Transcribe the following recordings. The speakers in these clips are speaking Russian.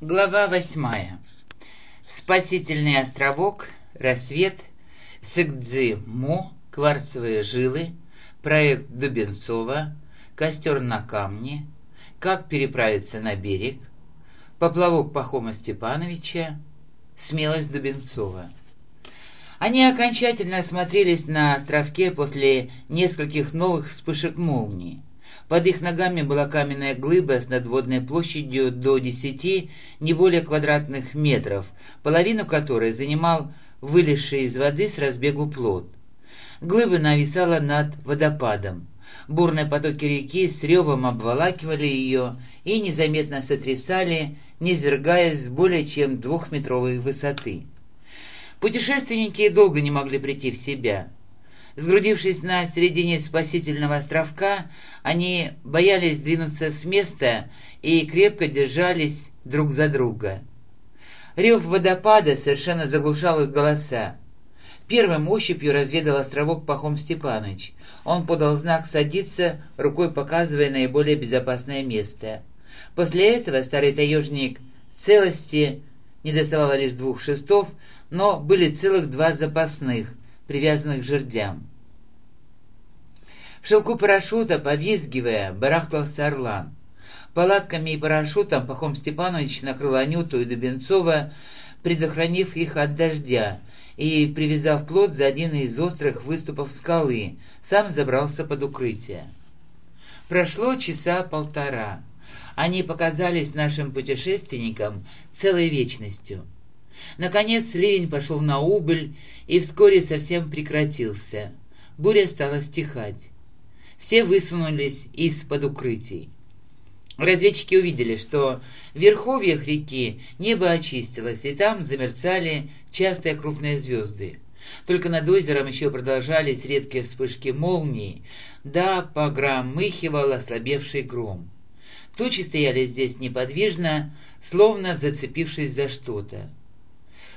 Глава восьмая. Спасительный островок, рассвет, Сыгдзи-Мо, кварцевые жилы, проект Дубенцова, костер на камне, как переправиться на берег, поплавок Пахома Степановича, смелость Дубенцова. Они окончательно осмотрелись на островке после нескольких новых вспышек молнии. Под их ногами была каменная глыба с надводной площадью до десяти, не более квадратных метров, половину которой занимал вылезший из воды с разбегу плод. Глыба нависала над водопадом. Бурные потоки реки с ревом обволакивали ее и незаметно сотрясали, низвергаясь с более чем двухметровой высоты. Путешественники долго не могли прийти в себя. Сгрудившись на середине спасительного островка, они боялись двинуться с места и крепко держались друг за друга. Рев водопада совершенно заглушал их голоса. Первым ощупью разведал островок Пахом Степаныч. Он подал знак садиться, рукой показывая наиболее безопасное место. После этого старый таежник в целости не доставало лишь двух шестов, но были целых два запасных, привязанных к жердям. В шелку парашюта, повизгивая, барахтался орлан. Палатками и парашютом Пахом Степанович накрыл Анюту и Дубенцова, предохранив их от дождя, и, привязав плот за один из острых выступов скалы, сам забрался под укрытие. Прошло часа полтора. Они показались нашим путешественникам целой вечностью. Наконец ливень пошел на убыль и вскоре совсем прекратился. Буря стала стихать. Все высунулись из-под укрытий. Разведчики увидели, что в верховьях реки небо очистилось, и там замерцали частые крупные звезды. Только над озером еще продолжались редкие вспышки молний, да погромыхивал ослабевший гром. Тучи стояли здесь неподвижно, словно зацепившись за что-то.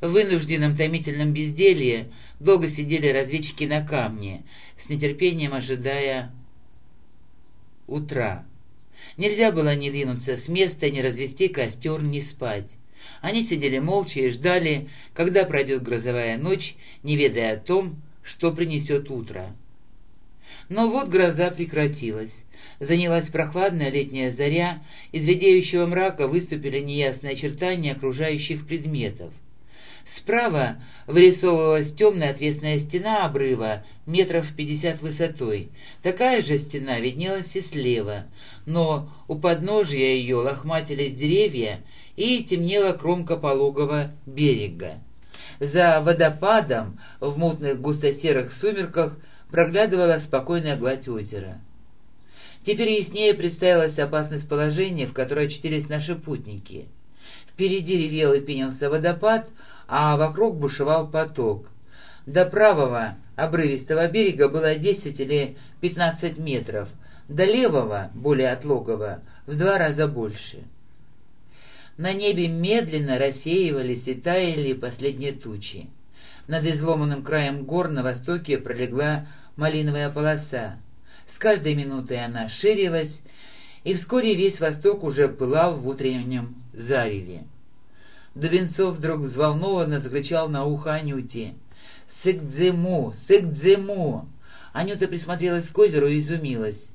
В вынужденном томительном безделье долго сидели разведчики на камне, с нетерпением ожидая утра. Нельзя было ни двинуться с места, ни развести костер, ни спать. Они сидели молча и ждали, когда пройдет грозовая ночь, не ведая о том, что принесет утро. Но вот гроза прекратилась. Занялась прохладная летняя заря, из редеющего мрака выступили неясные очертания окружающих предметов. Справа вырисовывалась темная отвесная стена обрыва, метров пятьдесят высотой. Такая же стена виднелась и слева, но у подножия ее лохматились деревья и темнела кромка пологого берега. За водопадом в мутных густо-серых сумерках проглядывала спокойная гладь озера. Теперь яснее представилась опасность положения, в которое очутились наши путники. Впереди ревел и пенился водопад, а вокруг бушевал поток. До правого обрывистого берега было 10 или 15 метров, до левого, более отлогого, в два раза больше. На небе медленно рассеивались и таяли последние тучи. Над изломанным краем гор на востоке пролегла малиновая полоса. С каждой минутой она ширилась, и вскоре весь восток уже пылал в утреннем зареве. Дубенцов вдруг взволнованно закричал на ухо Анюте. «Сык-дзему! Сык-дзему!» Анюта присмотрелась к озеру и изумилась.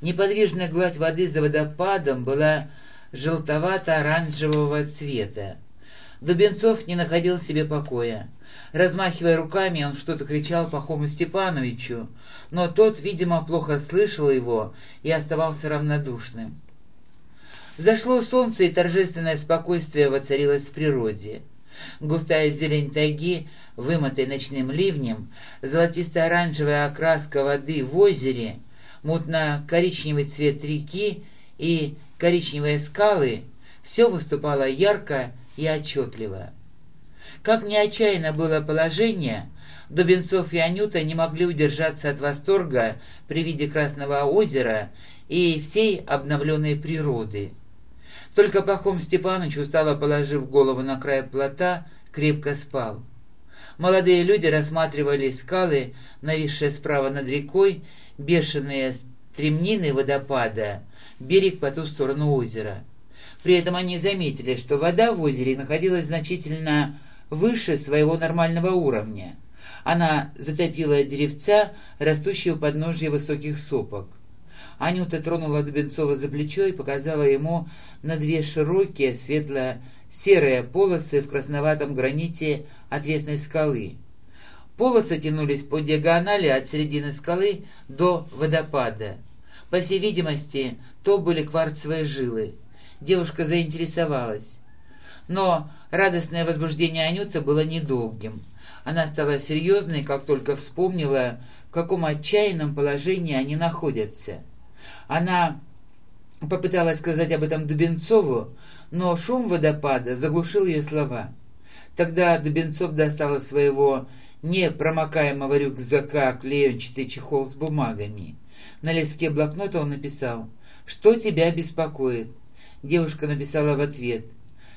Неподвижная гладь воды за водопадом была желтовато-оранжевого цвета. Дубенцов не находил себе покоя. Размахивая руками, он что-то кричал Пахому Степановичу, но тот, видимо, плохо слышал его и оставался равнодушным. Зашло солнце, и торжественное спокойствие воцарилось в природе. Густая зелень тайги, вымытой ночным ливнем, золотисто-оранжевая окраска воды в озере, мутно-коричневый цвет реки и коричневые скалы — все выступало ярко и отчетливо. Как ни отчаянно было положение, Дубенцов и Анюта не могли удержаться от восторга при виде Красного озера и всей обновленной природы. Только Пахом Степаныч, устало положив голову на край плота, крепко спал. Молодые люди рассматривали скалы, нависшие справа над рекой, бешеные стремнины водопада, берег по ту сторону озера. При этом они заметили, что вода в озере находилась значительно выше своего нормального уровня. Она затопила деревца, растущие у подножия высоких сопок. Анюта тронула Дубенцова за плечо и показала ему на две широкие, светло-серые полосы в красноватом граните отвесной скалы. Полосы тянулись по диагонали от середины скалы до водопада. По всей видимости, то были кварцевые жилы. Девушка заинтересовалась. Но радостное возбуждение Анюты было недолгим. Она стала серьезной, как только вспомнила, в каком отчаянном положении они находятся. Она попыталась сказать об этом Дубенцову, но шум водопада заглушил ее слова. Тогда Дубенцов достал из своего непромокаемого рюкзака клеенчатый чехол с бумагами. На листке блокнота он написал «Что тебя беспокоит?» Девушка написала в ответ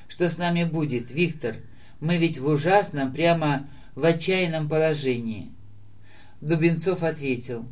«Что с нами будет, Виктор? Мы ведь в ужасном, прямо в отчаянном положении». Дубенцов ответил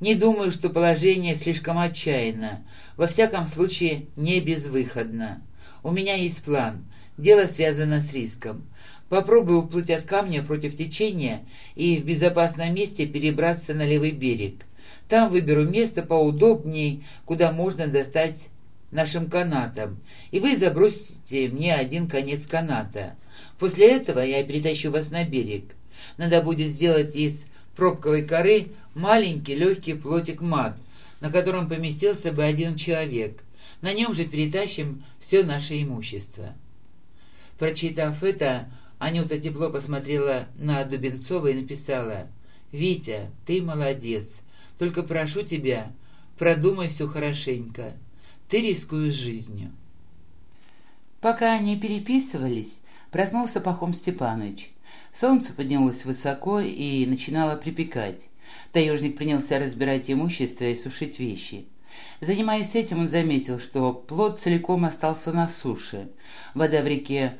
«Не думаю, что положение слишком отчаянно. Во всяком случае, не безвыходно. У меня есть план. Дело связано с риском. Попробую уплыть от камня против течения и в безопасном месте перебраться на левый берег. Там выберу место поудобней, куда можно достать нашим канатом, и вы забросите мне один конец каната. После этого я перетащу вас на берег. Надо будет сделать из пробковой коры маленький легкий плотик мат, на котором поместился бы один человек. На нем же перетащим все наше имущество. Прочитав это, Анюта тепло посмотрела на Дубенцова и написала «Витя, ты молодец, только прошу тебя, продумай все хорошенько, ты рискуешь жизнью». Пока они переписывались, проснулся Пахом Степанович. Солнце поднялось высоко и начинало припекать. Таежник принялся разбирать имущество и сушить вещи. Занимаясь этим, он заметил, что плод целиком остался на суше. Вода в реке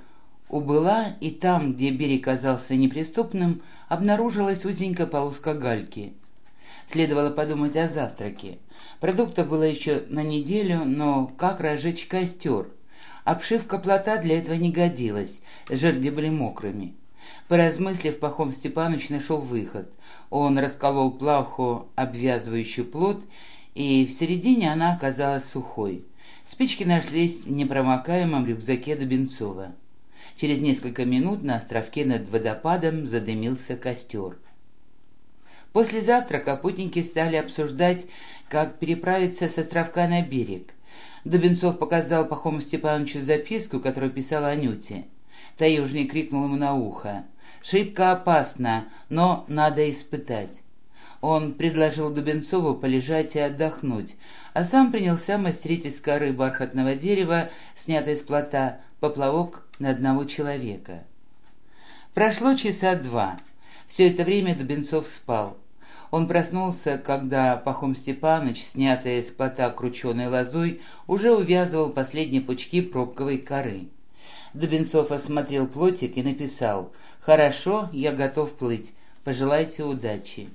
убыла, и там, где берег казался неприступным, обнаружилась узенькая полоска гальки. Следовало подумать о завтраке. Продуктов было еще на неделю, но как разжечь костер? Обшивка плота для этого не годилась, жерди были мокрыми. Поразмыслив, Пахом Степанович нашел выход. Он расколол плаху, обвязывающую плот, и в середине она оказалась сухой. Спички нашлись в непромокаемом рюкзаке Дубенцова. Через несколько минут на островке над водопадом задымился костер. После завтрака путники стали обсуждать, как переправиться с островка на берег. Дубенцов показал Пахому Степановичу записку, которую писал Анюте. Таежный крикнул ему на ухо. «Шибко опасно, но надо испытать». Он предложил Дубенцову полежать и отдохнуть, а сам принялся мастерить из коры бархатного дерева, снятой с плота, поплавок на одного человека. Прошло часа два. Все это время Дубенцов спал. Он проснулся, когда Пахом Степаныч, снятый с плота крученой лозой, уже увязывал последние пучки пробковой коры. Дубенцов осмотрел плотик и написал «Хорошо, я готов плыть. Пожелайте удачи».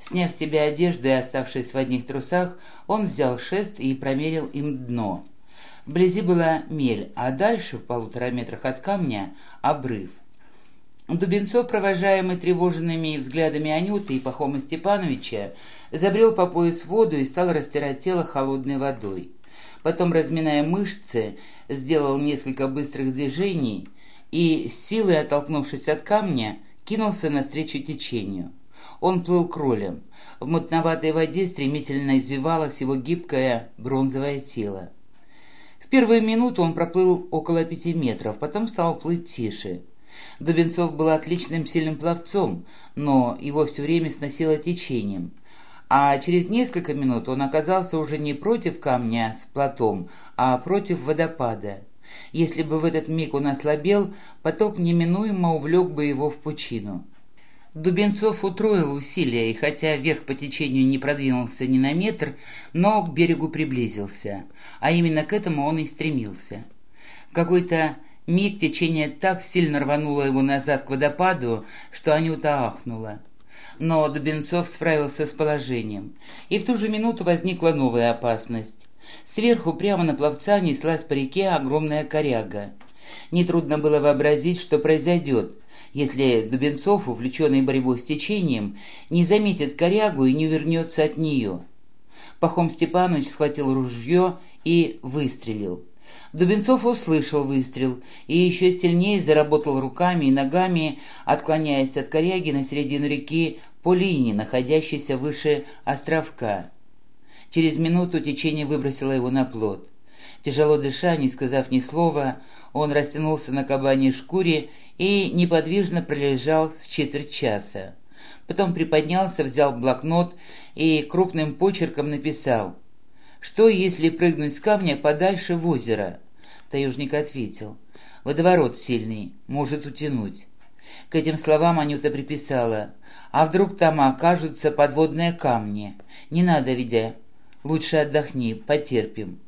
Сняв с себя одежду и оставшись в одних трусах, он взял шест и промерил им дно. Вблизи была мель, а дальше, в полутора метрах от камня, обрыв. Дубенцов, провожаемый тревоженными взглядами Анюты и Пахома Степановича, забрел по пояс в воду и стал растирать тело холодной водой. Потом, разминая мышцы, сделал несколько быстрых движений и, силой оттолкнувшись от камня, кинулся навстречу течению. Он плыл кролем. В мутноватой воде стремительно извивалось его гибкое бронзовое тело первую минуту он проплыл около пяти метров, потом стал плыть тише. Дубенцов был отличным сильным пловцом, но его все время сносило течением. А через несколько минут он оказался уже не против камня с плотом, а против водопада. Если бы в этот миг он ослабел, поток неминуемо увлек бы его в пучину. Дубенцов утроил усилия, и хотя вверх по течению не продвинулся ни на метр, но к берегу приблизился, а именно к этому он и стремился. В какой-то миг течение так сильно рвануло его назад к водопаду, что Анюта ахнула. Но Дубенцов справился с положением, и в ту же минуту возникла новая опасность. Сверху прямо на пловца неслась по реке огромная коряга. Нетрудно было вообразить, что произойдет, если Дубенцов, увлеченный борьбой с течением, не заметит корягу и не вернется от нее. Пахом Степанович схватил ружье и выстрелил. Дубенцов услышал выстрел и еще сильнее заработал руками и ногами, отклоняясь от коряги на середину реки по линии, находящейся выше островка. Через минуту течение выбросило его на плот. Тяжело дыша, не сказав ни слова, он растянулся на кабаней шкуре и неподвижно пролежал с четверть часа. Потом приподнялся, взял блокнот и крупным почерком написал «Что, если прыгнуть с камня подальше в озеро?» Таежник ответил «Водоворот сильный, может утянуть». К этим словам Анюта приписала «А вдруг там окажутся подводные камни? Не надо, видя, Лучше отдохни, потерпим».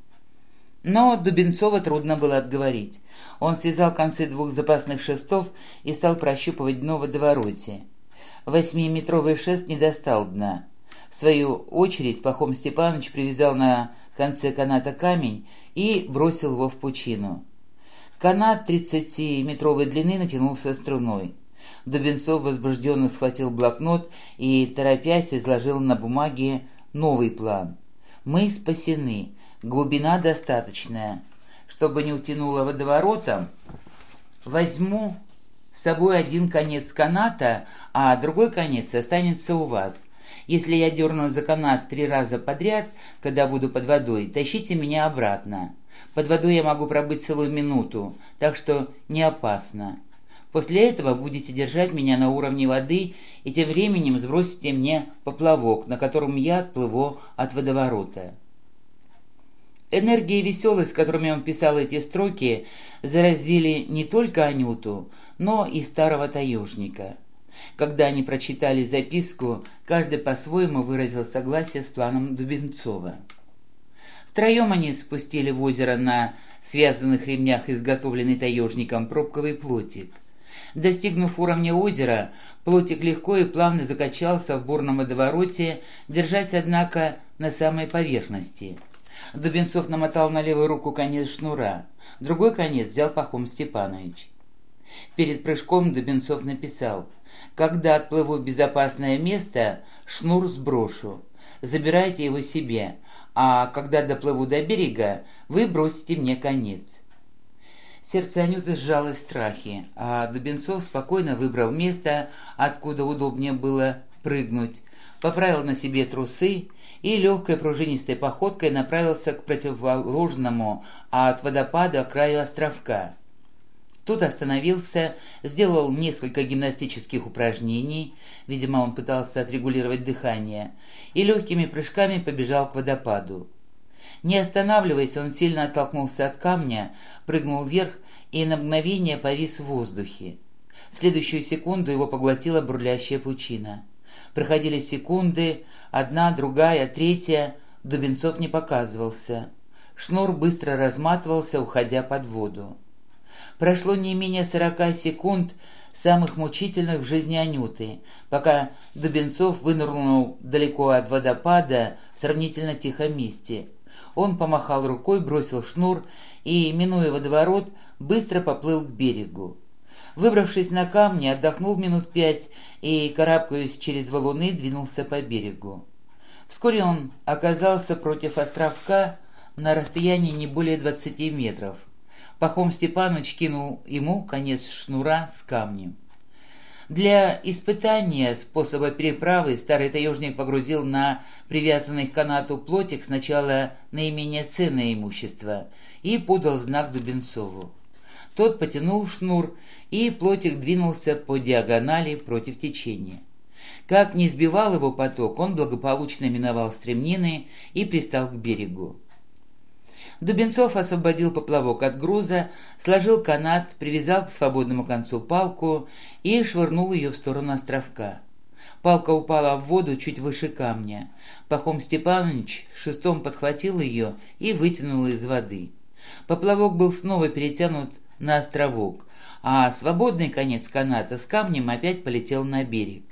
Но Дубенцова трудно было отговорить. Он связал концы двух запасных шестов и стал прощупывать дно водовороте. Восьмиметровый шест не достал дна. В свою очередь Пахом Степанович привязал на конце каната камень и бросил его в пучину. Канат 30-метровой длины натянулся струной. Дубенцов возбужденно схватил блокнот и, торопясь, изложил на бумаге новый план. Мы спасены, глубина достаточная. Чтобы не утянуло водоворотом, возьму с собой один конец каната, а другой конец останется у вас. Если я дерну за канат три раза подряд, когда буду под водой, тащите меня обратно. Под водой я могу пробыть целую минуту, так что не опасно. После этого будете держать меня на уровне воды и тем временем сбросите мне поплавок, на котором я отплыву от водоворота». Энергия и веселость, которыми он писал эти строки, заразили не только Анюту, но и старого таежника. Когда они прочитали записку, каждый по-своему выразил согласие с планом Дубенцова. Втроем они спустили в озеро на связанных ремнях изготовленный таежником пробковый плотик. Достигнув уровня озера, плотик легко и плавно закачался в бурном водовороте, держась, однако, на самой поверхности. Дубенцов намотал на левую руку конец шнура, другой конец взял Пахом Степанович. Перед прыжком Дубенцов написал «Когда отплыву в безопасное место, шнур сброшу. Забирайте его себе, а когда доплыву до берега, вы бросите мне конец». Сердце Анюты сжалось в страхе, а Дубенцов спокойно выбрал место, откуда удобнее было прыгнуть, поправил на себе трусы и легкой пружинистой походкой направился к противоположному от водопада краю островка. Тут остановился, сделал несколько гимнастических упражнений, видимо, он пытался отрегулировать дыхание, и легкими прыжками побежал к водопаду. Не останавливаясь, он сильно оттолкнулся от камня, прыгнул вверх и на мгновение повис в воздухе. В следующую секунду его поглотила бурлящая пучина. Проходили секунды, одна, другая, третья. Дубенцов не показывался. Шнур быстро разматывался, уходя под воду. Прошло не менее сорока секунд, самых мучительных в жизни Анюты, пока Дубенцов вынырнул далеко от водопада в сравнительно тихом месте. Он помахал рукой, бросил шнур и, минуя водоворот, быстро поплыл к берегу. Выбравшись на камни, отдохнул минут пять и, карабкаясь через валуны, двинулся по берегу. Вскоре он оказался против островка на расстоянии не более двадцати метров. Пахом Степанович кинул ему конец шнура с камнем. Для испытания способа переправы старый таежник погрузил на привязанный к канату плотик сначала наименее ценное имущество и подал знак Дубенцову. Тот потянул шнур, и плотик двинулся по диагонали против течения. Как не сбивал его поток, он благополучно миновал стремнины и пристал к берегу. Дубенцов освободил поплавок от груза, сложил канат, привязал к свободному концу палку и швырнул ее в сторону островка. Палка упала в воду чуть выше камня. Пахом Степанович шестом подхватил ее и вытянул из воды. Поплавок был снова перетянут на островок, а свободный конец каната с камнем опять полетел на берег.